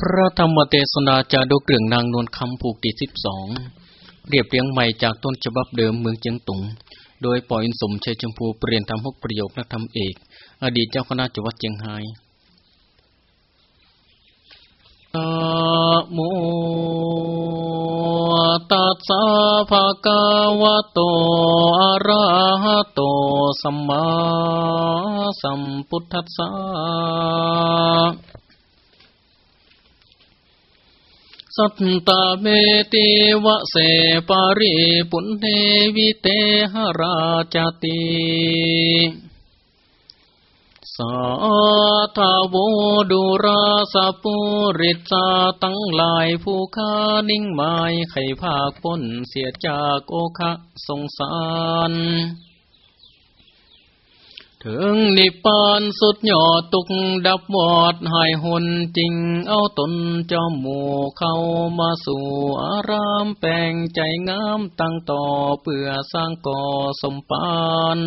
พระธรรมเทศนาจาดกเรื่องนางนวลคำผูกติดสิบสองเรียบเรียงใหม่จากต้นฉบับเดิมเมืองเจียงตุง โดยปออินสมชัยชมพูเปลี่ยนทำหกประโยคนักธรรมเอก อดีตเจ้าคณะจังหวัดเจียงไฮ้โมตัสสะภะคะวะโตอะระหะโตสัมมาสัมพุทธัสสะ สัตตาเมติวะเสปาริปุณเทวิเตหราจติสาธาวดุราสปุริจาตั้งลายผู้ค้านิ่งหมายไข่ภาคพ้นเสียจากโอคะสงสาร ถึงนิพพานสุดยอดตุกดับวอดหายหนจริงเอาตนจอมหมู่เข้ามาสู่อารามแปลงใจงามตั้งต่อเพื่อสร้างก่อสมปาน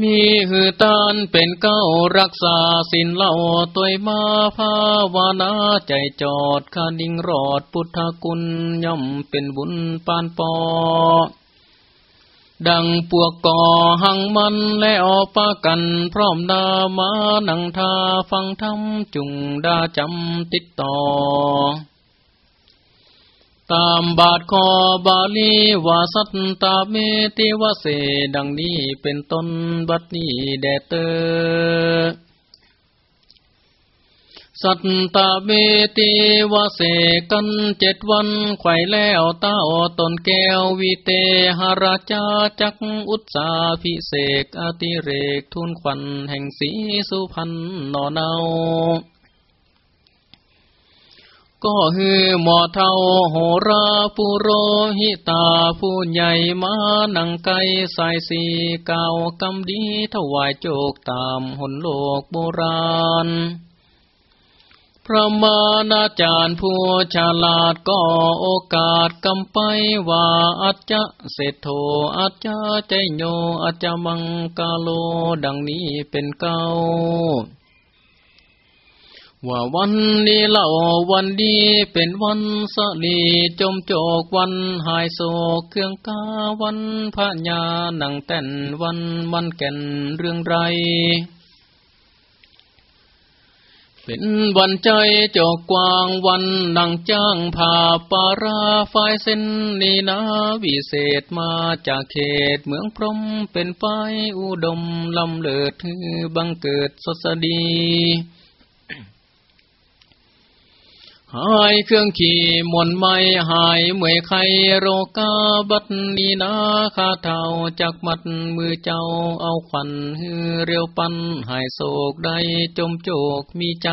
มีหือตานเป็นเก้ารักษาสินเล่าตัวมาภาวนาใจจอดคาดิ่งรอดพุทธกุลย่อมเป็นบุญปานปอ ดังปวกก่อหังมันและออกปะกัน พร้อมดามานังทาฟังธรรมจุงดาจำติดต่อ ตามบาทคอบาลีวาสัตตาเมติวเสดังนี้เป็นต้นบัดนี้แดเตอ สัตตาเบติวเสกันเจ็ดวันไข่แล้วต้าตนแก้ววิเตหราชาจักอุตสาพิเศษอติเรกทุนควันแห่งสีสุพันนอเนาก็ฮือหมอเท่าโหราปุโรหิตาผู้ใหญ่มานังไกสายสีเก่ากำดีถวายโจกตามหนโลกโบราณ พระมานาจารย์ผู้ฉลาดก็โอกาสกำไปว่าอาจจะเศรษโธอาจจะใจโยอาจจะมังกาโลดังนี้เป็นเก้าว่าวันนี้เล่าวันดีเป็นวันสลีจมโจกวันหายโศกเครื่องกาวันพระญาหนังแต่นวันมันแก่นเรื่องไร เป็นวันใจจอกกวางวันนังจ้างผ่าปาราไฟเส้นนีนาวิเศษมาจากเขตเมืองพรมเป็นไฟอุดมลำเลิดบังเกิดสสดี หายเครื่องขี่มนไม่หายเมื่อไขโรกาบัดนีนาคาเท่าจากมัดมือเจ้าเอาขวัญฮือเรียวปันหายโศกได้จมโจกมีใจ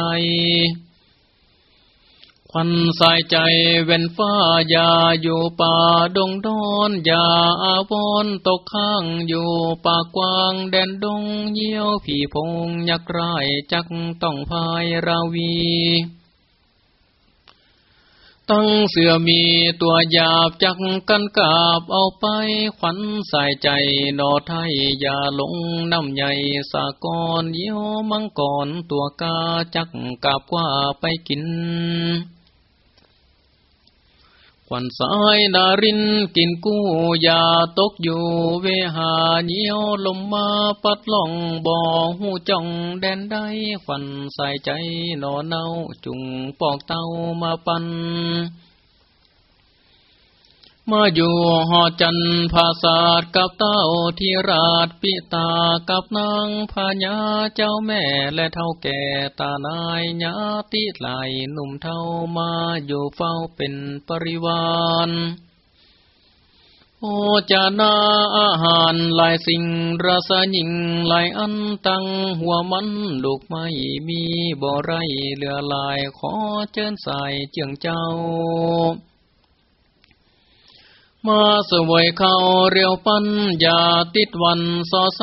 ควันสายใจเว้นฟ้าอย่าอยู่ป่าดงดอนอย่าอาวอนตกข้างอยู่ป่ากว้างแดนดงเยี่ยวผีพงยักษ์ไรจักต้องพายราวี ตั้งเสือมีตัวหยาบจักกันกาบเอาไปขวัญใส่ใจนอไทยอย่าหลงน้ำใหญ่สากรเยี่ยวมังกรตัวกาจักกาบว่าไปกิน วันสายดารินกินกู้อย่าตกอยู่เวหาเนียวลมมาปัดล่องบ่อหูจ่องแดนได้ขวันใส่ใจนอนเนาจุงปอกเต้ามาปัน มาอยู่หอจันภาษาดกับเต้าทีราชปิตากับนางพญาเจ้าแม่และเท่าแก่ตานายญาติหลายหนุ่มเท่ามาอยู่เฝ้าเป็นปริวารโอจานาอาหารหลายสิ่งรสยิ่งหลายอันตั้งหัวมันลูกไม่มีบ่ไรเหลือลายขอเชิญใส่เจียงเจ้า มาสวยเขาเรียวปันอย่าติดวันสอไซ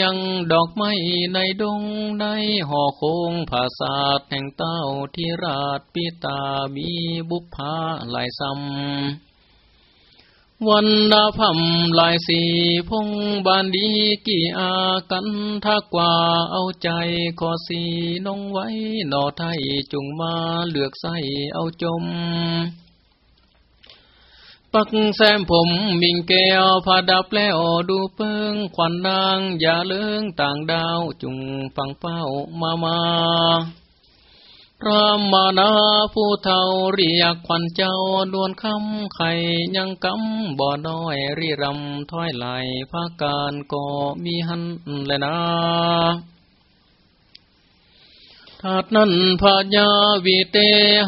ยังดอกไม้ในดงในห่อโคงภาษาแห่งเต้าที่ราชปิตามีบุพภาหลายซ้ำวันดาพัมลายสีพงบานดีกี่อากันทักกว่าเอาใจขอสีน้องไว้หนอไทยจุงมาเลือกใส่เอาจม ปักแซมผมมิงแก้วผาดับแล้วดูเปิงควันนางอย่าเลื่องต่างดาวจุงฟังเป้ามามาพระมานาผู้เท่าเรียกขวัญเจ้าดวนคำไข่ยังกำบ่อน้อยรีรำถ้อยไหลภาการก็มีหันแลยนะ ถาดนั้นพญาวิเต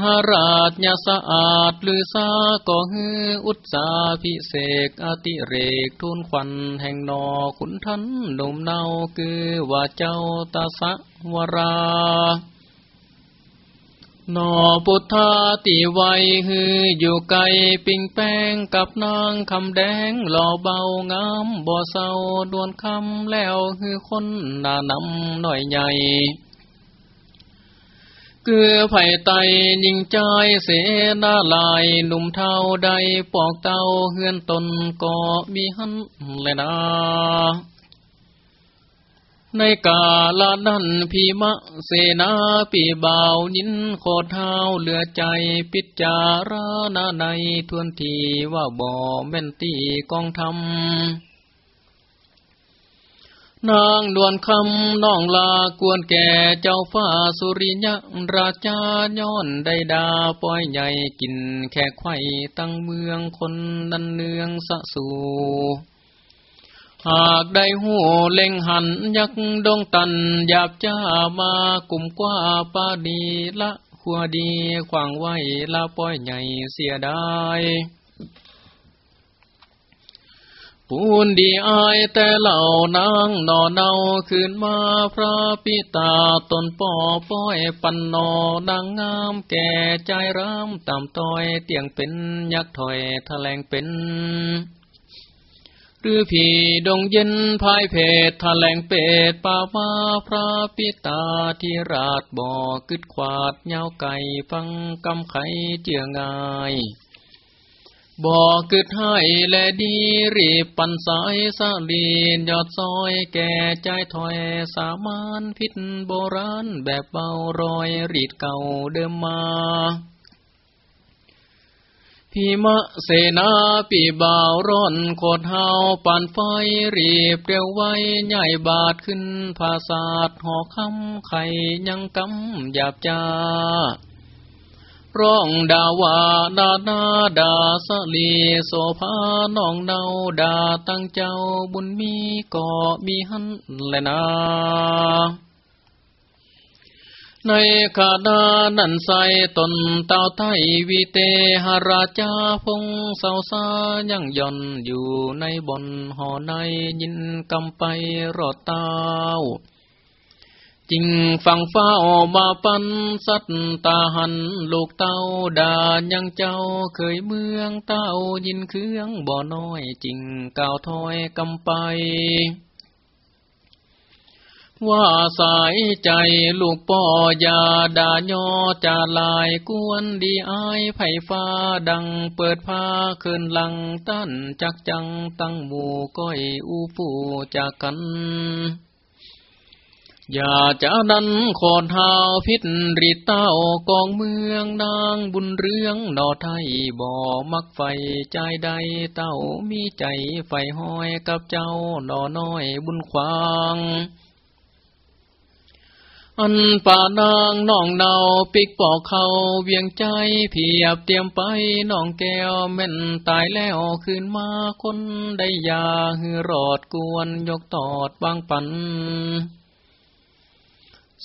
หราชญาสะอาดหรือซาก็ฮืออุตสาพิเศษอติเรกทุนควันแห่งนอขุนทันหนุ่มเนาคือว่าเจ้าตาสะวรานอพุทธาติไวฮืออยู่ไกลปิงแป้งกับนางคำแดงหล่อเบางามบ่อเศร้าดวนคำแล้วฮือคนหน้านำหน่อยใหญ่ เกือไผ่ไตยิงใจเสนาลายหนุ่มเท่าใดปอกเต้าเฮือนตนก็มีหันเลยนะในกาลาดันพีมะเสนาปีบ่าวนินโคเท้าเหลือใจปิจารณาในทวนทีว่าบ่แม่นตีกองทำ นางดวนคำน้องลากวนแก่เจ้าฟ้าสุริยะราชาย้อนได้ดาปล่อยใหญ่กินแค่ไข่ตั้งเมืองคนนันเนืองสะสูหากได้หูเล็งหันยักดงตันหยาบจ้ามากลุ่มกว่าปาดีละขัวดีขวางไว้ละป้อยใหญ่เสียดาย ปูนดีอายแต่เหล่านางนอเนาคืนมาพระปิตาตนป่อป้อยปันนอนางงามแก่ใจร้ำตามต้อยเตียงเป็นยักถอยแถลงเป็นรือผีดงเย็นภายเพศทะแลงเป็ดป่ามาพระปิตาที่ราดบ่อกึดขวาดเงาไก่ฟังกำไขเจือง่าย บอกึดให้และดีรีบปันสายสาลีนยอดซอยแก่ใจถอยสามานพิษโบราณแบบเบารอยรีดเก่าเดิมมาพิมะเสนาปีบ่าวร้อนโคดเฮาปานไฟรีบเรียวไว้ใหญ่บาดขึ้นภาษาดหอคำไข่ยังกำหยาบจ้า ร้องดาวาดาดาดาสลีโสภาน้องเนาดาตั้งเจ้าบุญมีก็มีหันแลนาในขาดานันใสตนเต่าไทยวิเตหราชาพงเสาซายังย่อนอยู่ในบนหอในยินกำไปรอดเต้า จิงฟังฟ้าออกมาปันสัตตาหัน ลูกเต้าดายังเจ้าเคยเมืองเต้ายินเครื่องบ่อน้อยจิงก่าวถอยกำไป ว่าสายใจลูกป่อยาด่ายอจาลายกวนดีอายไผ่ฟ้าดังเปิดผ้าคืนหลังตั้นจักจังตั้งหมู่ก้อยอูปูจากกัน อย่าจะดันขอดเท้าพิษรีเต้ากองเมืองนางบุญเรื่องนอไทยบ่อมักไฟใจใดเต้ามีใจไฟห้อยกับเจ้านอน้อยบุญควางอันป่านางน้องเนาปิกปอกเขาเวียงใจเพียบเตรียมไปน้องแก้วแม่นตายแล้วคืนมาคนได้ยาหือรอดกวนยกตอดบางปัน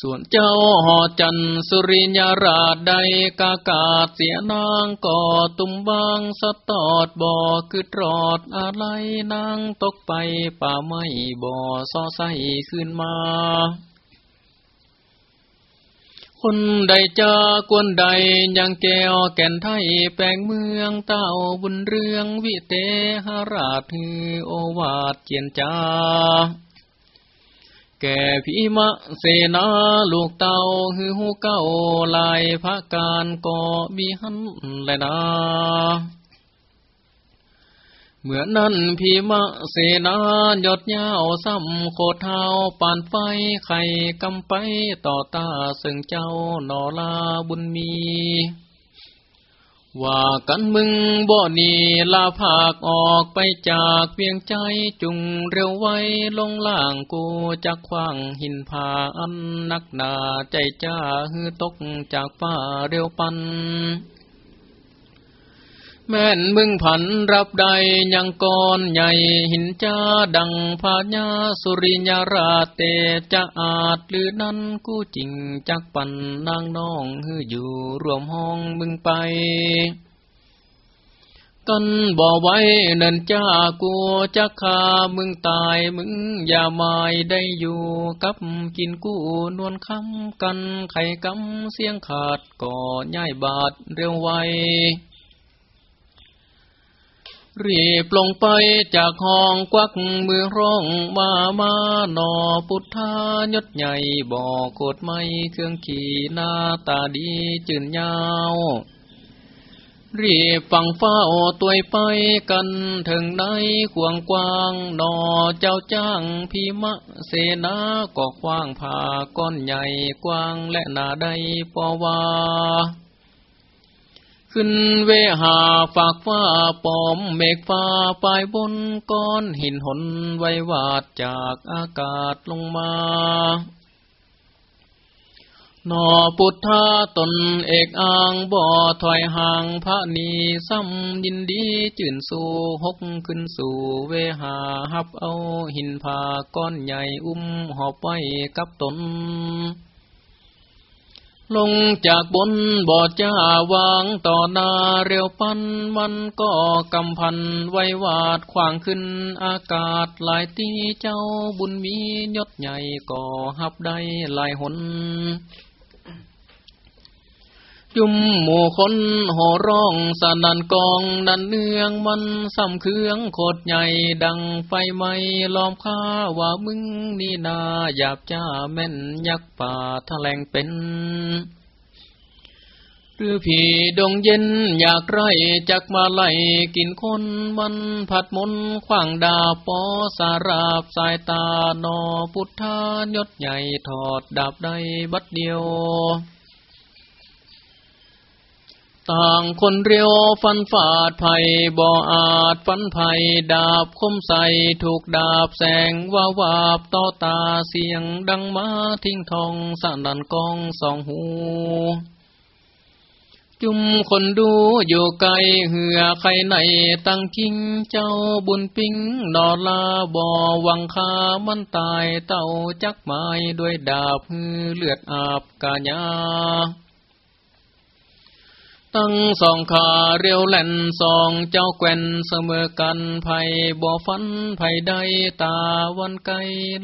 ส่วนเจ้าหอจันสุริยราชใดกากาศเสียนางก่อตุมบางสะตอดบ่อคือรอดอะไรนางตกไปป่าไม้บ่อซอใสขึ้นมาคนใดจากวนใดยังแก้วแก่นไทยแปลงเมืองเต้าบุญเรืองวิเตหราชฮือโอวาทเจียนจา แก่พิมะเสนาลูกเต้าฮือหูเก้าลายพระการก็มีหันแลนาเมื่อนั้นพีมะเสนายดยาวซ้ำโคเท้าปานไฟไข่กำไปต่อตาซึ่งเจ้านอลาบุญมี ว่ากันมึงบ่นีลาภากออกไปจากเพียงใจจุงเร็วไว้ลงล่างกูจักขว้างหินผาอันนักหนาใจจ้าฮือตกจากฟ้าเร็วปัน แม่นมึงผันรับใดยังก่อนใหญ่หินจ้าดังพาญาสุริยราเตจะอาจหรือนั้นกู้จริงจักปันนางน้องฮืออยู่รวมห้องมึงไปกันบ่ไว้เนินจ้ากูจักขามึงตายมึงอย่าหมายได้อยู่กับกินกู้นวลคำกันไข่กำเสียงขาดก่อย้ายบาดเร็วไว รีบลงไปจากห้องควักมือร้องมามาหนอพุทธายศใหญ่บอกโคดไม่เครื่องขี่หน้าตาดีจืนยาวรีบฟังเฝ้าตัวไปกันถึงในขวงกว้างหนอเจ้าจ้างพิมะเสนาก็คว้างผ่าก้อนใหญ่กว้างและหนาได้ปอว่า ขึ้นเวหาฝากฟ้าปอมเมฆฟ้าปลายบนก้อนหินหนไววาดจากอากาศลงมานอปุถาตนเอกอ่างบ่อถอยห่างพระนีซ้ำยินดีจื่นสู่หกขึ้นสู่เวหาหับเอาหินผาก้อนใหญ่อุ้มหอบไว้กับตน ลงจากบนบอดจ้าวางต่อนาเร็วปันมันก็กำพันไว้วาดขวางขึ้นอากาศหลายตีเจ้าบุญมียศใหญ่ก่อหับได้หลายหน จุมหมู่คนโหร้องสนันกองนันเนืองมันซ้ำเครื่องโคดใหญ่ดังไฟไหมล้อมข้าว่ามึงนี่นาหยาบจ้าแม่นยักษ์ป่าทะแลงเป็นหรือผีดงเย็นอยากไรจักมาไล่กินคนมันผัดมนขวางดาปอสาราบสายตานอพุทธานยศใหญ่ถอดดาบได้บัดเดียว ต่างคนเรียวฟันฝาดไผ่บ่ออาจฟันไผ่ดาบคมใสถูกดาบแสงว่าวาบต่อตาเสียงดังมาทิ้งทองสนันกองสองหูจุมคนดูอยู่ไกลเหือใครในตั้งกิงเจ้าบุญปิงนอลาบ่อวังคามันตายเต่าจักไม้ด้วยดาบเลือดอาบกาญา ตั้งสองขาเรียวแหล่นสองเจ้าแก่นเสมอกันไผ่บ่อฟันไผ่ใดตาวันไกล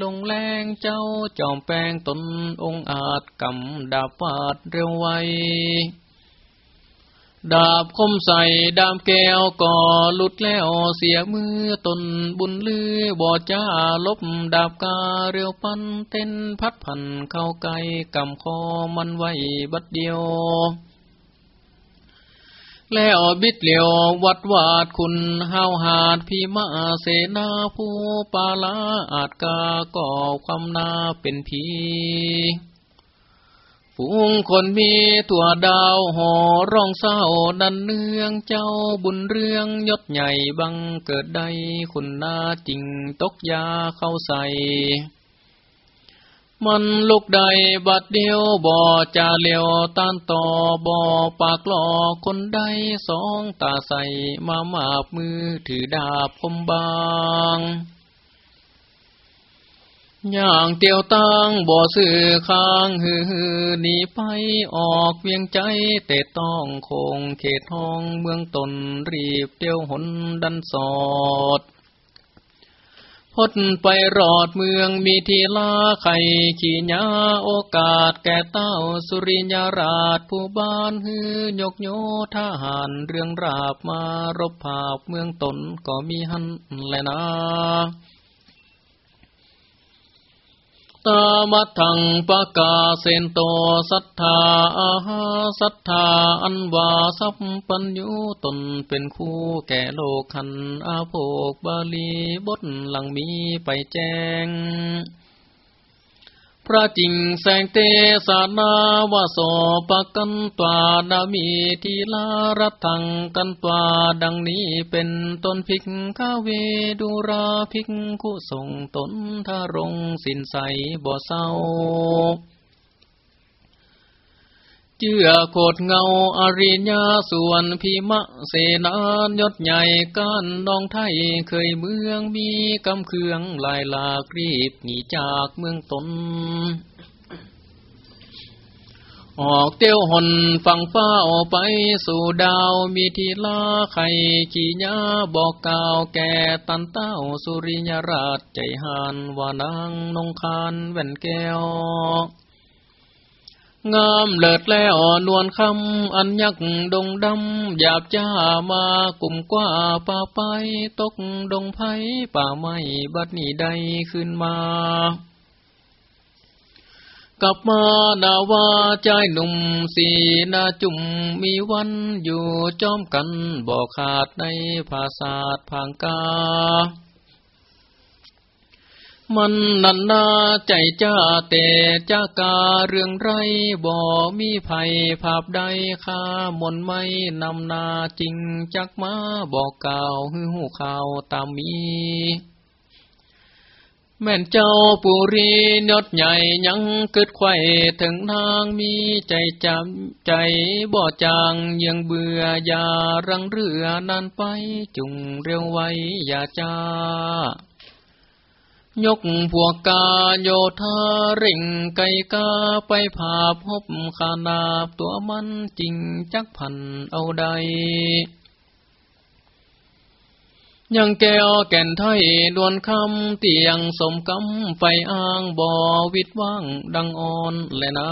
ลงแรงเจ้าจอมแปงตนองอาจกำดาบฟาดเร็วไวดาบคมใส่ดามแก้วก่อหลุดแล้วเสียมือตนบุญลือบ่จ้าลบดาบกาเรียวปันเต้นพัดพันเข้าไกลกำคอมันไว้บัดเดียว แล้วบิดเหลียววัดวาดคุณห้าวหาดพีมาเสนาผู้ปาลาอาจกาก่อความนาเป็นผีฝูงคนมีตัวดาวหอร้องเศร้านันเนืองเจ้าบุญเรื่องยศใหญ่บังเกิดได้คุณนาจริงตกยาเข้าใส่ มันลุกใดบัดเดียวบ่อจะเลียวต้านต่อบ่อปากหลอคนใดสองตาใสมามาบมือถือดาบคมบางอย่างเตียวตังบ่อสื่อค้างฮือฮือหนีไปออกเวียงใจเตะต้องคงเขตห้องเมืองตนรีบเตียวหนดันสอด พดไปรอดเมืองมีทีลาไข่ขี่ยาโอกาสแก่เต้าสุริยาราชผู้บ้านฮือยกโยทหารเรื่องราบมารบภาพเมืองตนก็มีหันแลนะ ตามัทังปะกาเซนโตสัทธาอาหาสัทธาอันวาสัพปัญญูตนเป็นคู่แก่โลกขันอาโภกบาลีบทหลังมีไปแจ้ง พระจิงแสงเตสานาวาโสปกันตวานามีทีลารัตังกันตวาดังนี้เป็นต้นพิกข้าเวดูราพิกคุส่งตนทารงสินใสบ่เศร้า เจือโคดเงาอริญญาส่วนพิมะเสนานยศใหญ่ก้านดองไทยเคยเมืองมีกำเคืองลายลากรีบหนีจากเมืองตน ออกเตี้ยวหนฟังฟ้าออกไปสู่ดาวมีทีลาไข่ขี่ยาบอกกล่าวแก่ตันเต้าสุริยราชใจหานว่านางนงคานแว่นแก้ว งามเลิศแล้วนวลคำ อันยักดงดำหยาบจ้ามากลุ่มกว่าป่าไป ตกดงไผ่ป่าไม้บัดนี้ใดขึ้นมากลับมาดาวาใจหนุ่มสีนาจุมมีวันอยู่จอมกันบ่ขาดในภาษาทพังกา มันนันนาใจจ้าเตจ้ากาเรื่องไรบ่มีภัยภาพใดข้ามนไม่นำนาจริงจักมาบอกกล่าวหือหูข่าวตามมี แม่นเจ้าปุรีนดใหญ่ยังเกิดไข่ถึงทางมีใจจำใจบ่จางยังเบื่ออย่ารังเรือนันไปจุงเร็วไว้อย่าจ้า ยกพวกกาโยธาร่งไก่กาไปผาพบขานาบตัวมันจริงจักพันเอาใด ยังแก้วแก่นไทยดวนคำเตียงสมกำไฟอ้างบ่อวิดว่างดังอ่อนเลยนะ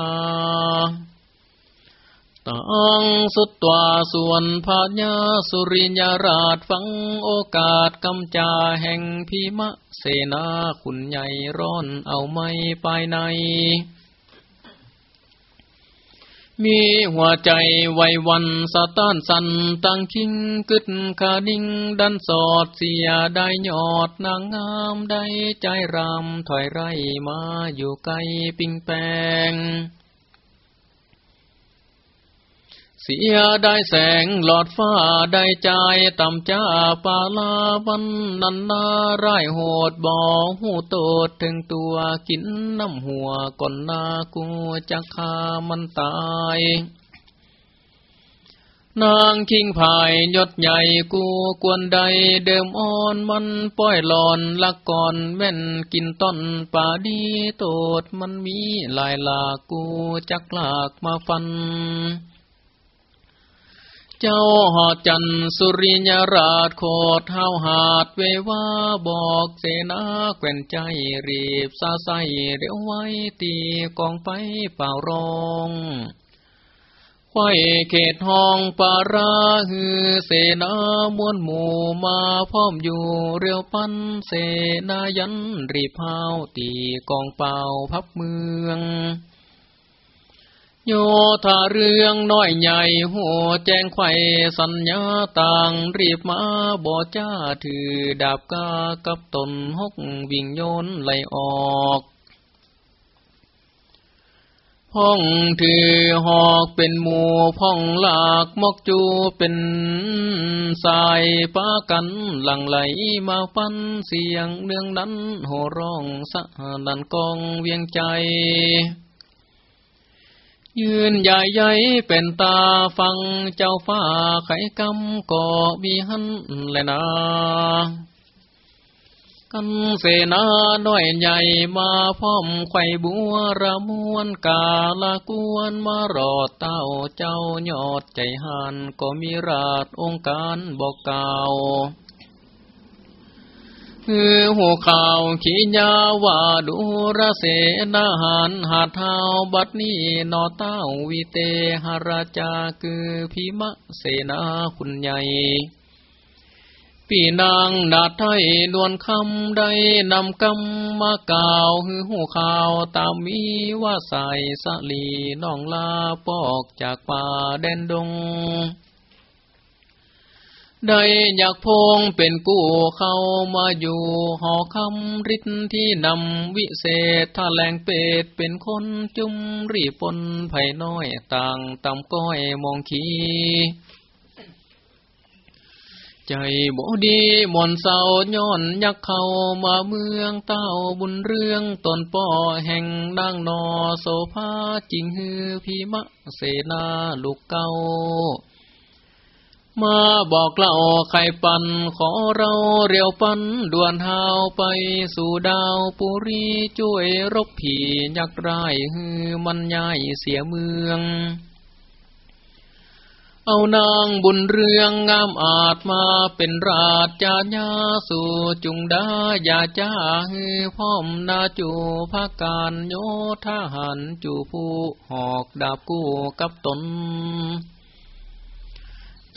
ตังสุดตัวส่วนพาญาสุริยราชฟังโอกาสกำจาแห่งพิมะเสนาคุณใหญ่ร้อนเอาไม่ไปใน มีหัวใจไววันสะต้านสันตังคิงกึดคาดิ่งดันสอดเสียได้ยอดนางงามได้ใจรำถอยไรมาอยู่ไกลปิงแปง เสียได้แสงหลอดฟ้าได้ใจต่ำจ้าปาลาวันนันนาไร่โหดบ่อหูโตดถึงตัวกินน้ำหัวก่อนนากูจะคามันตายนางคิงภายยศใหญ่กูกวนใดเดิมอ่อนมันป้อยหลอนลักก่อนแม่นกินต้นป่าดีโตดมันมีลายหลากูจักลากมาฟัน เจ้าหอดจันสุริยราชโคดเท้าหาดเววาบอกเสนาแก่นใจรีบซาใสเรียวไว้ตีกองไปเป่ารองไว้เขตห้องปาราฮือเสนามวนหมู่มาพร้อมอยู่เรียวปั้นเสนายันรีบเผาตีกองเป่าพับเมือง โยธาเรื่องน้อยใหญ่หัวแจ้งไข่สัญญาต่างรีบมาบ่จ้าถือดาบกากับตนหกวิ่งโยนไหลออกพ้องถือหอกเป็นหมูพ้องหลากมกจูเป็นสายป้ากันหลังไหลมาฟันเสียงเนื่องนั้นโหร้องสะนันกองเวียงใจ ยืนใหญ่ใหญ่เป็นตาฟังเจ้าฟ้าไขกำก่อมีหันแลยนากันเสนาน้อยใหญ่มาพร้อมไข่บัวระมวนกาละกวนมารอดเต้าเจ้ายอดใจหันก็มีราชองค์การบอกกล่าว คือหัวข่าวขีญาว่าดูระเสนาหารหาเท้าบัดนี้นอเต้าวิเตหราชาคือพิมะเสนาคุณใหญ่ปีนางนาไทยนวลคำได้นำกำมากล่าวฮือหูข่าวตามมีว่าใส่สลีน้องลาปอกจากป่าแดนดง ได้อยากพงเป็นกู้เข้ามาอยู่หอคำริดที่นำวิเศษถ้าแหลงเป็ดเป็นคนจุมรีปนไผ่น้อยต่างตำก้อยมองขีใจบ่ดีมอนเศร้าย้อนยักเข้ามาเมืองเต้าบุญเรื่องตนป่อแห่งนางนอโสภาจิงฮือพีมะเสนาลูกเก้า มาบอกเล่าไข่ปันขอเราเรียวปันด่วนหาวไปสู่ดาวปุรีช่วยรบผียักษ์ร้ายฮือมันย้ายเสียเมือง เอานางบุญเรืองงามอาจมาเป็นราชจาญาสู่จุงดายาจ้าฮือพ่อมนาจูภาการโยธาหันจูผู้หอกดาบกู้กับตน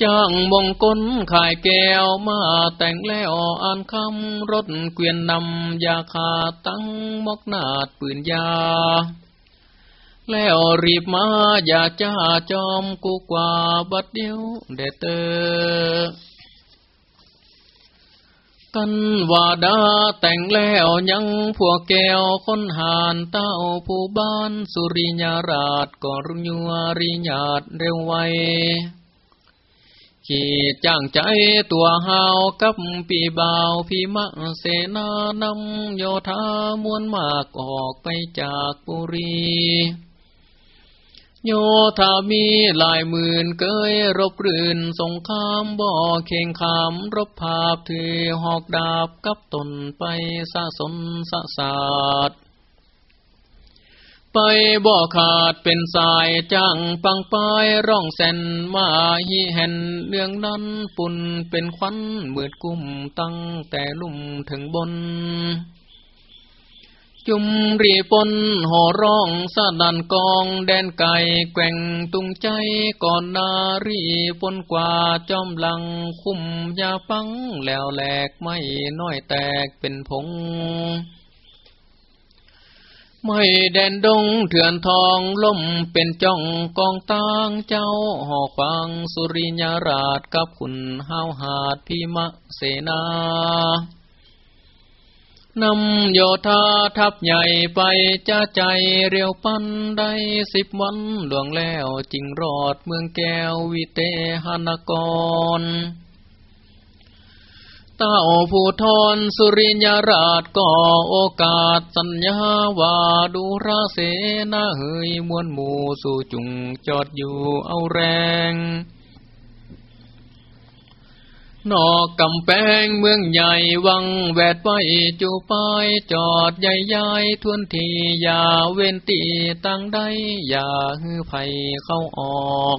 จ้างมงกลขายแก้วมาแต่งแล้วอ่านคำรถเกวียนนำยาคาตั้งมกนาดปืนยา แล้วรีบมาอย่าจ้าจอมกูกว่าบัดเดียวเดเตอกันว่าดาแต่งแล้วยังพวกแก้วคนหานเต้าผู้บ้านสุริยาราชก็รุญวริญาตเร็วไว ขี่จ้างใจตัวหาวกับปีบ่าวพี่มะเสนานำโยธามวนมากออกไปจากปุรีโยธามีหลายหมื่นเกยรบรื่นสงครามบ่อเข่งขามรบภาพถือหอกดาบกับตนไปสะสนสะสาด ไปบ่อขาดเป็นสายจังปังปายร่องแสนมาฮีแห่นเรื่องนั้นปุ่นเป็นควันมืดกุ้มตั้งแต่ลุ่มถึงบน จุมรีปนห่อร้องสะดันกองแดนไก่แกว่งตุงใจก่อนนารีปนกว่าจอมหลังคุ้มยาปังแล้วแหลกไม่น้อยแตกเป็นผง ไม่แดนดงเถื่อนทองล่มเป็นจ้องกองตางเจ้าหอกฟังสุริยราชกับขุนห้าวหาดพิมะเสนานำโยธาทัพใหญ่ไปจะใจเรียวปันได้สิบวันหลวงแล้วจริงรอดเมืองแก้ววิเตหนกร เต้าผู้ทอนสุริยราชก่อโอกาสสัญญาว่าดูราเสนาเฮยมวลหมู่สู่จุงจอดอยู่เอาแรงนอกกำแพงเมืองใหญ่วังแวดไว้จูปายจอดใหญ่ใหญ่ทวนทีอย่าเว้นตีตั้งได้อย่าฮือไผเข้าออก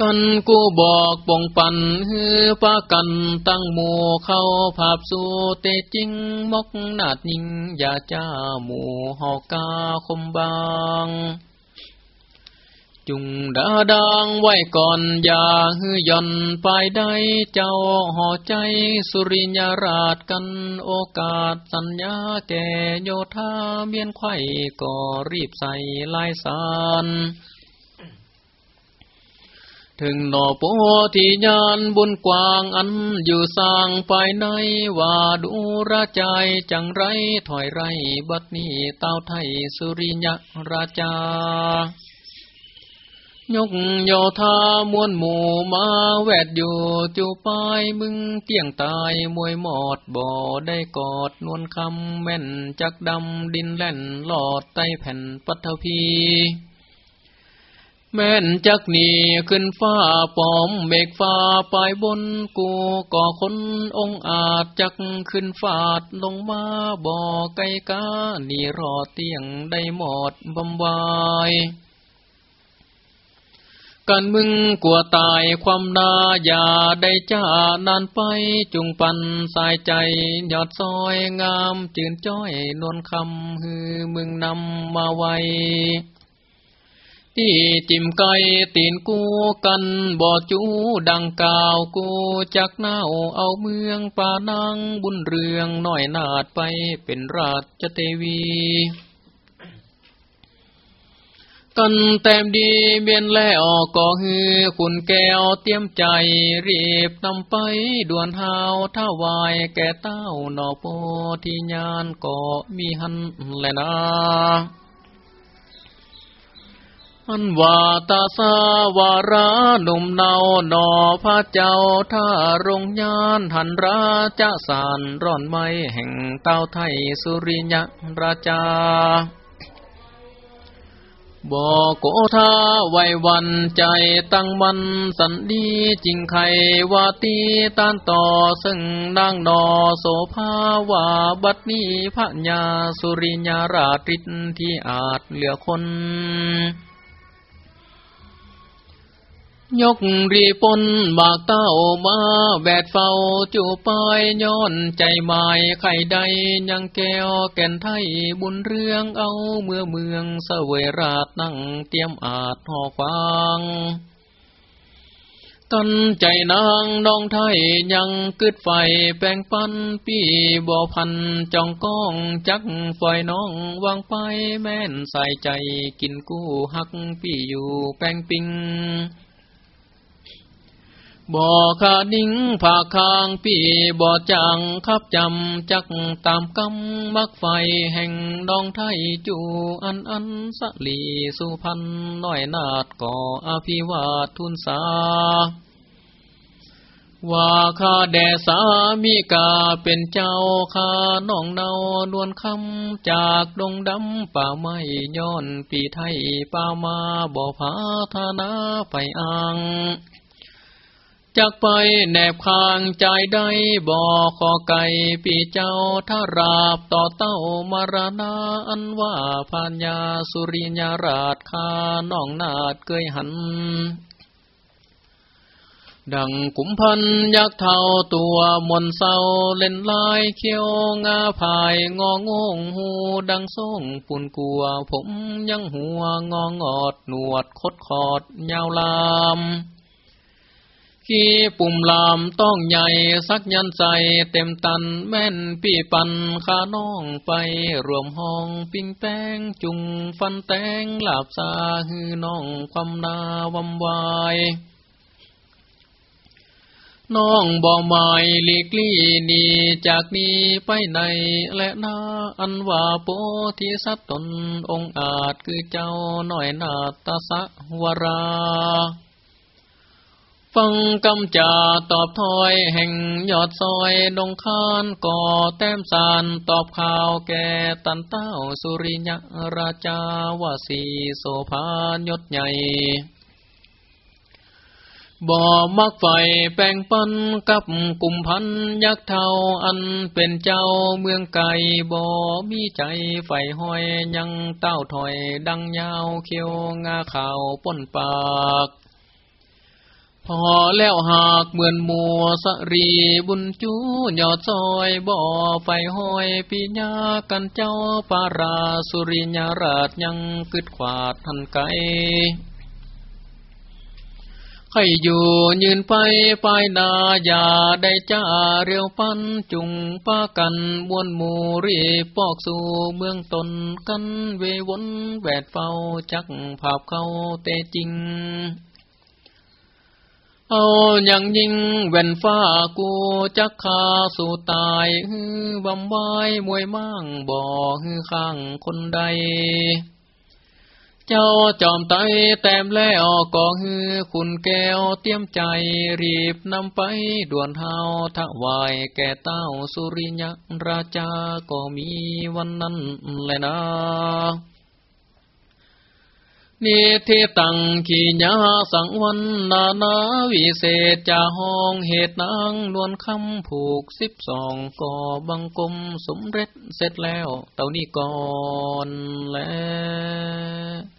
กันกูบอกปงปันฮือปากันตั้งหมู่เข้าภาพสู่เตจิงมกนาดยิงอย่าจ้าหมู่หอกกาคมบาง จุงดาดังไว้ก่อนอย่าฮือย่อนไปได้เจ้าห่อใจสุริยราชกันโอกาสสัญญาแก่โยธาเมียนไข่ก็รีบใส่ลายสาร ถึงหนอโปที่ยานบุญกว้างอันอยู่สร้างไปใน ว่าดูราใจจังไรถอยไรบัดนี้เต้าไทยสุริยราชายกโยธามวนหมู่มาแวดอยู่จูปายมึงเกี่ยงตายมวยหมอดบ่อได้กอดนวลคำแม่นจักดำดินแล่นหลอดใต้แผ่นปัทภี แม่นจักหนีขึ้นฟ้าปอมเมฆฟ้าปลายบนกูก่อคนองอาจจักขึ้นฟาดลงมาบ่อไก่กานี่รอเตียงได้หมดบำวายกันมึงกลัวตายความนาอย่าได้จ้านานไปจุงปันสายใจยอดซอยงามจืนจ้อยนวลคำฮือมึงนำมาไว้ ที่จิมไก่ตีนกูกันบ่จูดังกาวกูจักเน่าเอาเมืองป่านังบุญเรืองน้อยนาดไปเป็นราชเทวีกันแต้มดีเบียนแล้วก็ฮือคุณแก้วเตรียมใจ รีบนำไปด่วนหาวท้าวายแก่เต้าหนอโปที่ญานก็มีหันแลนะ อันว่าตาสาวาราหนุ่มเนาหนอพระเจ้าท่ารงยานหันราจะสารร่อนไม้แห่งเต้าไทยสุริยราชาบอกโกธาไววันใจตั้งมันสันดีจริงไขว่าตีต้านต่อซึ่งนางนอโสภาวาบัดนี้พระญาสุริญาราตริที่อาจเหลือคน ยกรีปนบากเต้ามาแบดเฝ้าจูปายย้อนใจหมายไข่ใดยังแก้วแก่นไทยบุญเรื่องเอาเมื่อเมืองเสวยราชนั่งเตรียมอาจหอควางตันใจนางน้องไทยยังกึดไฟแปลงปันปีบ่อพันจองก้องจักฝอยน้องวางไปแม่นใส่ใจกินกู้หักปีอยู่แปลงปิง บ่อขานิ่งผาคางปีบ่อจังขับจำจักตามกำมักไฟแห่งดองไทยจูอันอันสลีสุพันน้อยนาดก่ออภิวาทุนสาว่าข้าแด่สามีกาเป็นเจ้าข้าน้องเนานวลคำจากดงดำป่าไม้ย้อนปีไทยป่ามาบ่อผาธนาไปอ่าง จากไปแนบคางใจได้บ่อขอไก่ปีเจ้าถ้าราบต่อเต้ามารณาอันว่าพัญญาสุริญาราชคาน้องนาดเกยหัน ดังกุมพันยักเท่าตัวมนเศร้าเล่นลายเขียวงาพายงองงหูดังส่งปุ่นกัว ผมยังหัวงองอดหนวดคดขอดยาวลาม ขี้ปุ่มลามต้องใหญ่สักยันใจเต็มตันแม่นพี่ปันขาน้องไปรวมห้องปิ้งแป้งจุงฟันแตงหลาบซาฮือน้องความนาวำวายน้องบ่หมายหลีกลี่นีจากนี้ไปในและนาอันว่าโปธิสัตตนองอาจคือเจ้าหน่อยนาตสะวรา ฟังกำจาตอบถอยแห่งยอดซอยดงคานก่อแต้มสารตอบข่าวแก่ตันเต้าสุริยราชาวาสีโสภานยศใหญ่บ่มักไฟแปลงปันกับกุมพันยักษ์เท่าอันเป็นเจ้าเมืองไก่บ่มีใจไฟห้อยยังเต้าถอยดังยาวเขียวงาขาวป้นปาก พอแล้วหากเหมือนมัวสรีบุญจูยอดซอยบ่อไฟห้อยปิญากันเจ้าปาราสุริญาราชยังกึดขวาดทันไกใครอยู่ยืนไปปลายนาอย่าได้จ้าเรียวปันจุงป้ากันบวนหมูรีปอกสู่เมืองตนกันเววนแวดเฝ้าจักภาพเขาเตจริง เอาอย่างยิงแว่นฟ้ากูจักคาสู่ตายฮือบำไว้มวยมั่งบ่ฮือข้างคนใด เจ้าจอมไตแต้มแล้วก็ฮือคุณแก้วเตรียมใจรีบนำไปด่วนเฮาถวายแก่เต้าสุริยราชาก็มีวันนั้นแลยนะ เนิทตังขีญาสังวันนานาวิเศษจะห้องเหตุนางลวนคำผูกสิบสองก่อบังกลมสมเร็จเสร็จแล้ว เต่านี้ก่อนแล้